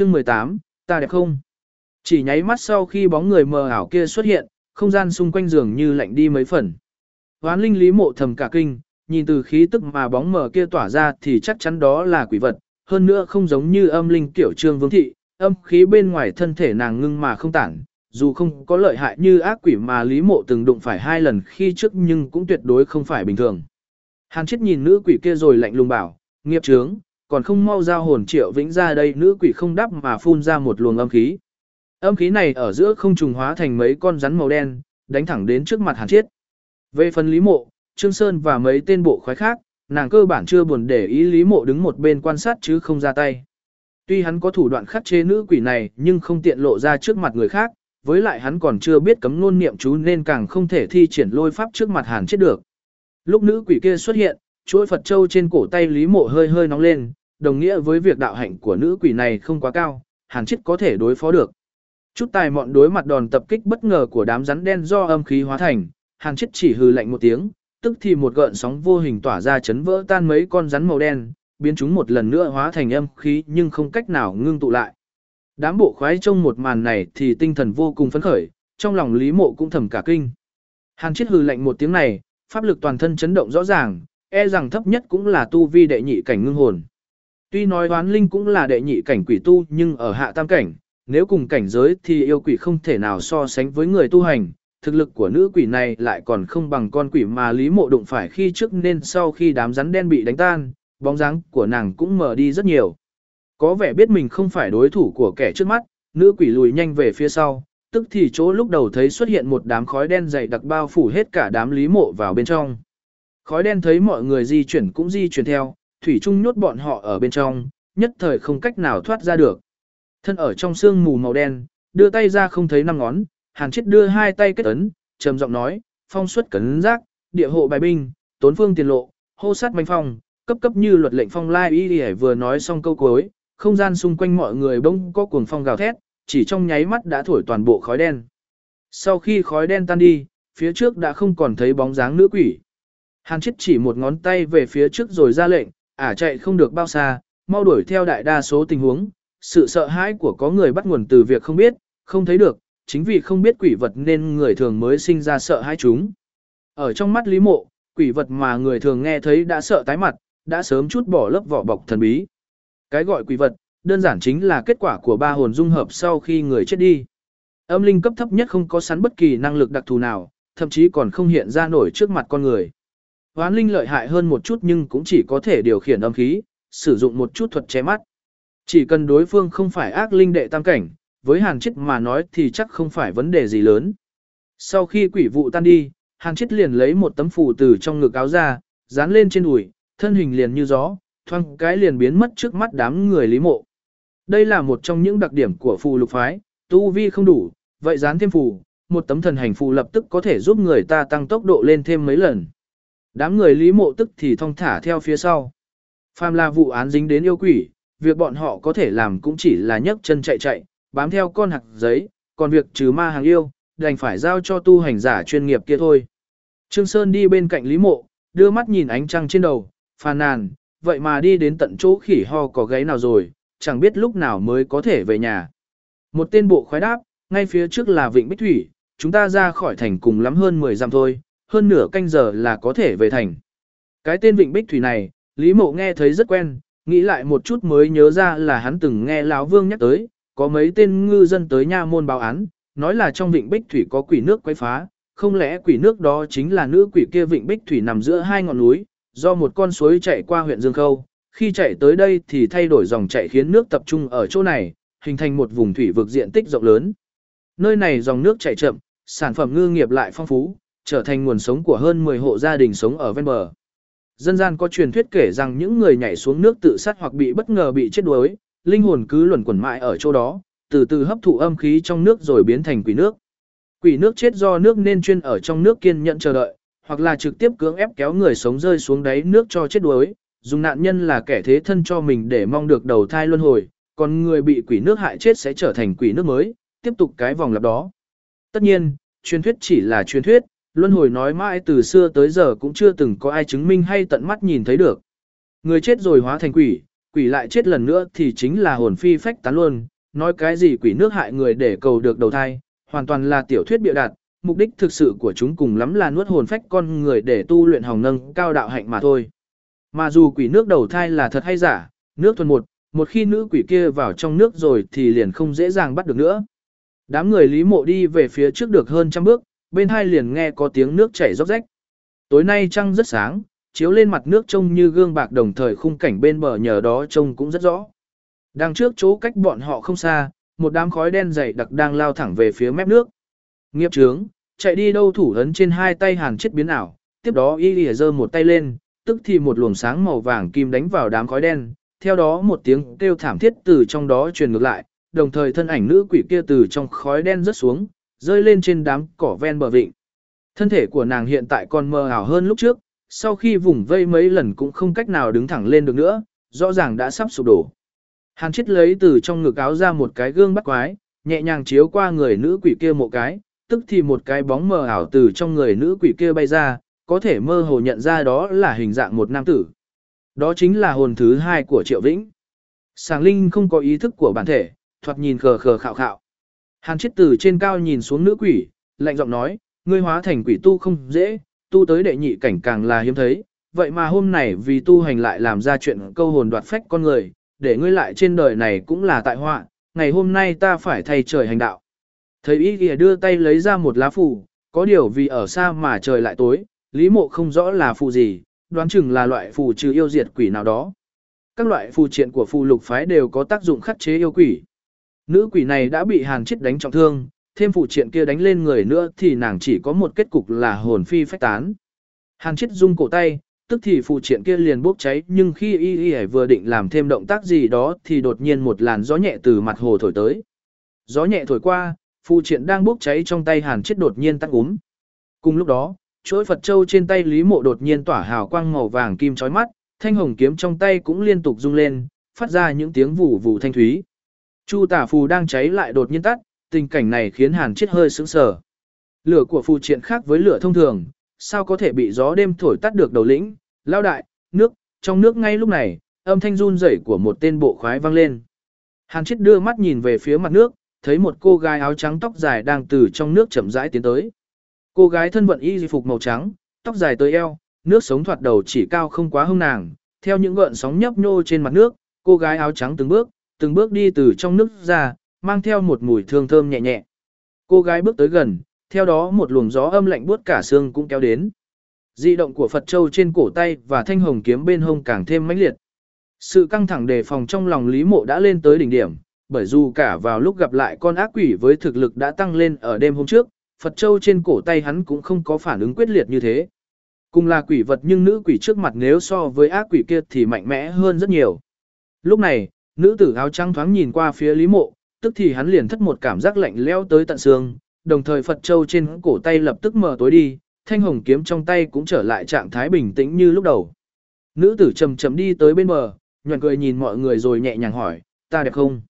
Chương 18, ta đẹp không? Chỉ nháy mắt sau khi bóng người mờ ảo kia xuất hiện, không gian xung quanh giường như lạnh đi mấy phần. Hoán linh lý mộ thầm cả kinh, nhìn từ khí tức mà bóng mờ kia tỏa ra thì chắc chắn đó là quỷ vật, hơn nữa không giống như âm linh kiểu trương vương thị, âm khí bên ngoài thân thể nàng ngưng mà không tản, dù không có lợi hại như ác quỷ mà Lý Mộ từng đụng phải hai lần khi trước nhưng cũng tuyệt đối không phải bình thường. Hàn chết nhìn nữ quỷ kia rồi lạnh lùng bảo, nghiệp trướng, còn không mau giao hồn triệu vĩnh ra đây nữ quỷ không đáp mà phun ra một luồng âm khí. Âm khí này ở giữa không trùng hóa thành mấy con rắn màu đen, đánh thẳng đến trước mặt hàn Chiết. Về phần Lý Mộ, Trương Sơn và mấy tên bộ khoái khác, nàng cơ bản chưa buồn để ý Lý Mộ đứng một bên quan sát chứ không ra tay. Tuy hắn có thủ đoạn khắc chế nữ quỷ này nhưng không tiện lộ ra trước mặt người khác, với lại hắn còn chưa biết cấm ngôn niệm chú nên càng không thể thi triển lôi pháp trước mặt hàn chết được. Lúc nữ quỷ kia xuất hiện, chuỗi Phật Châu trên cổ tay Lý Mộ hơi hơi nóng lên, đồng nghĩa với việc đạo hạnh của nữ quỷ này không quá cao, hàn chết có thể đối phó được. Chút tài mọn đối mặt đòn tập kích bất ngờ của đám rắn đen do âm khí hóa thành, hàn chết chỉ hừ lạnh một tiếng, tức thì một gợn sóng vô hình tỏa ra chấn vỡ tan mấy con rắn màu đen, biến chúng một lần nữa hóa thành âm khí nhưng không cách nào ngưng tụ lại. Đám bộ khoái trông một màn này thì tinh thần vô cùng phấn khởi, trong lòng Lý Mộ cũng thầm cả kinh. Hàn Chiết hừ lạnh một tiếng này, pháp lực toàn thân chấn động rõ ràng, e rằng thấp nhất cũng là tu vi đệ nhị cảnh ngưng hồn. Tuy nói đoán linh cũng là đệ nhị cảnh quỷ tu nhưng ở hạ tam cảnh, nếu cùng cảnh giới thì yêu quỷ không thể nào so sánh với người tu hành, thực lực của nữ quỷ này lại còn không bằng con quỷ mà Lý Mộ đụng phải khi trước nên sau khi đám rắn đen bị đánh tan, bóng dáng của nàng cũng mở đi rất nhiều. Có vẻ biết mình không phải đối thủ của kẻ trước mắt, nữ quỷ lùi nhanh về phía sau, tức thì chỗ lúc đầu thấy xuất hiện một đám khói đen dày đặc bao phủ hết cả đám Lý Mộ vào bên trong. Khói đen thấy mọi người di chuyển cũng di chuyển theo, thủy trung nhốt bọn họ ở bên trong, nhất thời không cách nào thoát ra được. Thân ở trong sương mù màu đen, đưa tay ra không thấy năm ngón, Hàn Chết đưa hai tay kết ấn, trầm giọng nói, phong suất cấn giác, địa hộ bài binh, tốn phương tiền lộ, hô sát manh phong, cấp cấp như luật lệnh phong lai y y vừa nói xong câu cuối, không gian xung quanh mọi người bỗng có cuồng phong gào thét, chỉ trong nháy mắt đã thổi toàn bộ khói đen. Sau khi khói đen tan đi, phía trước đã không còn thấy bóng dáng nữ quỷ. Hàn chết chỉ một ngón tay về phía trước rồi ra lệnh, ả chạy không được bao xa, mau đuổi theo đại đa số tình huống. Sự sợ hãi của có người bắt nguồn từ việc không biết, không thấy được, chính vì không biết quỷ vật nên người thường mới sinh ra sợ hãi chúng. Ở trong mắt Lý Mộ, quỷ vật mà người thường nghe thấy đã sợ tái mặt, đã sớm chút bỏ lớp vỏ bọc thần bí. Cái gọi quỷ vật, đơn giản chính là kết quả của ba hồn dung hợp sau khi người chết đi. Âm linh cấp thấp nhất không có sẵn bất kỳ năng lực đặc thù nào, thậm chí còn không hiện ra nổi trước mặt con người. Hoán linh lợi hại hơn một chút nhưng cũng chỉ có thể điều khiển âm khí, sử dụng một chút thuật che mắt. Chỉ cần đối phương không phải ác linh đệ tam cảnh, với hàn chết mà nói thì chắc không phải vấn đề gì lớn. Sau khi quỷ vụ tan đi, hàn chết liền lấy một tấm phù từ trong ngực áo ra, dán lên trên đùi, thân hình liền như gió, thoang cái liền biến mất trước mắt đám người lý mộ. Đây là một trong những đặc điểm của phù lục phái, tu vi không đủ, vậy dán thêm phù, một tấm thần hành phù lập tức có thể giúp người ta tăng tốc độ lên thêm mấy lần. Đám người lý mộ tức thì thong thả theo phía sau. Phàm là vụ án dính đến yêu quỷ, việc bọn họ có thể làm cũng chỉ là nhấc chân chạy chạy, bám theo con hạt giấy, còn việc trừ ma hàng yêu, đành phải giao cho tu hành giả chuyên nghiệp kia thôi. Trương Sơn đi bên cạnh Lý Mộ, đưa mắt nhìn ánh trăng trên đầu, phàn nàn, vậy mà đi đến tận chỗ khỉ ho có gáy nào rồi, chẳng biết lúc nào mới có thể về nhà. Một tên bộ khoái đáp, ngay phía trước là Vịnh Bích Thủy, chúng ta ra khỏi thành cùng lắm hơn 10 dặm thôi, hơn nửa canh giờ là có thể về thành. Cái tên Vịnh Bích Thủy này, Lý Mộ nghe thấy rất quen, nghĩ lại một chút mới nhớ ra là hắn từng nghe Lão Vương nhắc tới, có mấy tên ngư dân tới nha môn báo án, nói là trong Vịnh Bích Thủy có quỷ nước quấy phá, không lẽ quỷ nước đó chính là nữ quỷ kia Vịnh Bích Thủy nằm giữa hai ngọn núi, do một con suối chạy qua huyện Dương Khâu, khi chạy tới đây thì thay đổi dòng chạy khiến nước tập trung ở chỗ này, hình thành một vùng thủy vực diện tích rộng lớn. Nơi này dòng nước chảy chậm, sản phẩm ngư nghiệp lại phong phú, trở thành nguồn sống của hơn 10 hộ gia đình sống ở ven bờ. Dân gian có truyền thuyết kể rằng những người nhảy xuống nước tự sát hoặc bị bất ngờ bị chết đuối, linh hồn cứ luẩn quẩn mãi ở chỗ đó, từ từ hấp thụ âm khí trong nước rồi biến thành quỷ nước. Quỷ nước chết do nước nên chuyên ở trong nước kiên nhẫn chờ đợi, hoặc là trực tiếp cưỡng ép kéo người sống rơi xuống đáy nước cho chết đuối, dùng nạn nhân là kẻ thế thân cho mình để mong được đầu thai luân hồi, còn người bị quỷ nước hại chết sẽ trở thành quỷ nước mới, tiếp tục cái vòng lặp đó. Tất nhiên, truyền thuyết chỉ là truyền thuyết, luân hồi nói mãi từ xưa tới giờ cũng chưa từng có ai chứng minh hay tận mắt nhìn thấy được. Người chết rồi hóa thành quỷ, quỷ lại chết lần nữa thì chính là hồn phi phách tán luôn, nói cái gì quỷ nước hại người để cầu được đầu thai, hoàn toàn là tiểu thuyết bịa đặt, mục đích thực sự của chúng cùng lắm là nuốt hồn phách con người để tu luyện hồng nâng cao đạo hạnh mà thôi. Mà dù quỷ nước đầu thai là thật hay giả, nước thuần một, một khi nữ quỷ kia vào trong nước rồi thì liền không dễ dàng bắt được nữa. Đám người Lý Mộ đi về phía trước được hơn trăm bước, bên hai liền nghe có tiếng nước chảy róc rách. Tối nay trăng rất sáng, chiếu lên mặt nước trông như gương bạc đồng thời khung cảnh bên bờ nhờ đó trông cũng rất rõ. Đằng trước chỗ cách bọn họ không xa, một đám khói đen dày đặc đang lao thẳng về phía mép nước. Nghiệp trướng, chạy đi đâu thủ ấn trên hai tay hàn chết biến ảo, tiếp đó y lìa giơ một tay lên, tức thì một luồng sáng màu vàng kim đánh vào đám khói đen, theo đó một tiếng kêu thảm thiết từ trong đó truyền ngược lại, đồng thời thân ảnh nữ quỷ kia từ trong khói đen rớt xuống, rơi lên trên đám cỏ ven bờ vịnh. Thân thể của nàng hiện tại còn mơ ảo hơn lúc trước, sau khi vùng vây mấy lần cũng không cách nào đứng thẳng lên được nữa, rõ ràng đã sắp sụp đổ. Hàn chết lấy từ trong ngực áo ra một cái gương bắt quái, nhẹ nhàng chiếu qua người nữ quỷ kia một cái, tức thì một cái bóng mờ ảo từ trong người nữ quỷ kia bay ra, có thể mơ hồ nhận ra đó là hình dạng một nam tử. Đó chính là hồn thứ hai của Triệu Vĩnh. Sàng Linh không có ý thức của bản thể, thoạt nhìn khờ khờ khạo khạo. Hàn chết từ trên cao nhìn xuống nữ quỷ, lạnh giọng nói, ngươi hóa thành quỷ tu không dễ, tu tới đệ nhị cảnh càng là hiếm thấy, vậy mà hôm nay vì tu hành lại làm ra chuyện câu hồn đoạt phách con người, để ngươi lại trên đời này cũng là tại họa, ngày hôm nay ta phải thay trời hành đạo. Thấy ý kìa đưa tay lấy ra một lá phù, có điều vì ở xa mà trời lại tối, lý mộ không rõ là phù gì, đoán chừng là loại phù trừ yêu diệt quỷ nào đó. Các loại phù triện của phù lục phái đều có tác dụng khắc chế yêu quỷ. Nữ quỷ này đã bị hàn chết đánh trọng thương, thêm phụ triện kia đánh lên người nữa thì nàng chỉ có một kết cục là hồn phi phách tán. Hàn chết rung cổ tay, tức thì phụ triện kia liền bốc cháy nhưng khi y y vừa định làm thêm động tác gì đó thì đột nhiên một làn gió nhẹ từ mặt hồ thổi tới. Gió nhẹ thổi qua, phụ triện đang bốc cháy trong tay hàn chết đột nhiên tắt úm. Cùng lúc đó, chuỗi Phật Châu trên tay Lý Mộ đột nhiên tỏa hào quang màu vàng kim chói mắt, thanh hồng kiếm trong tay cũng liên tục rung lên, phát ra những tiếng vù vù thanh thúy. Chu tả phù đang cháy lại đột nhiên tắt, tình cảnh này khiến hàn chết hơi sững sờ. Lửa của phù triện khác với lửa thông thường, sao có thể bị gió đêm thổi tắt được đầu lĩnh, lao đại, nước, trong nước ngay lúc này, âm thanh run rẩy của một tên bộ khoái vang lên. Hàn chết đưa mắt nhìn về phía mặt nước, thấy một cô gái áo trắng tóc dài đang từ trong nước chậm rãi tiến tới. Cô gái thân vận y phục màu trắng, tóc dài tới eo, nước sống thoạt đầu chỉ cao không quá hông nàng, theo những gợn sóng nhấp nhô trên mặt nước, cô gái áo trắng từng bước, từng bước đi từ trong nước ra, mang theo một mùi thương thơm nhẹ nhẹ. Cô gái bước tới gần, theo đó một luồng gió âm lạnh buốt cả xương cũng kéo đến. Di động của Phật Châu trên cổ tay và thanh hồng kiếm bên hông càng thêm mãnh liệt. Sự căng thẳng đề phòng trong lòng Lý Mộ đã lên tới đỉnh điểm, bởi dù cả vào lúc gặp lại con ác quỷ với thực lực đã tăng lên ở đêm hôm trước, Phật Châu trên cổ tay hắn cũng không có phản ứng quyết liệt như thế. Cùng là quỷ vật nhưng nữ quỷ trước mặt nếu so với ác quỷ kia thì mạnh mẽ hơn rất nhiều. Lúc này, nữ tử áo trắng thoáng nhìn qua phía Lý Mộ, tức thì hắn liền thất một cảm giác lạnh lẽo tới tận xương, đồng thời Phật Châu trên cổ tay lập tức mở tối đi, thanh hồng kiếm trong tay cũng trở lại trạng thái bình tĩnh như lúc đầu. Nữ tử chậm chậm đi tới bên bờ, nhuận cười nhìn mọi người rồi nhẹ nhàng hỏi, ta đẹp không?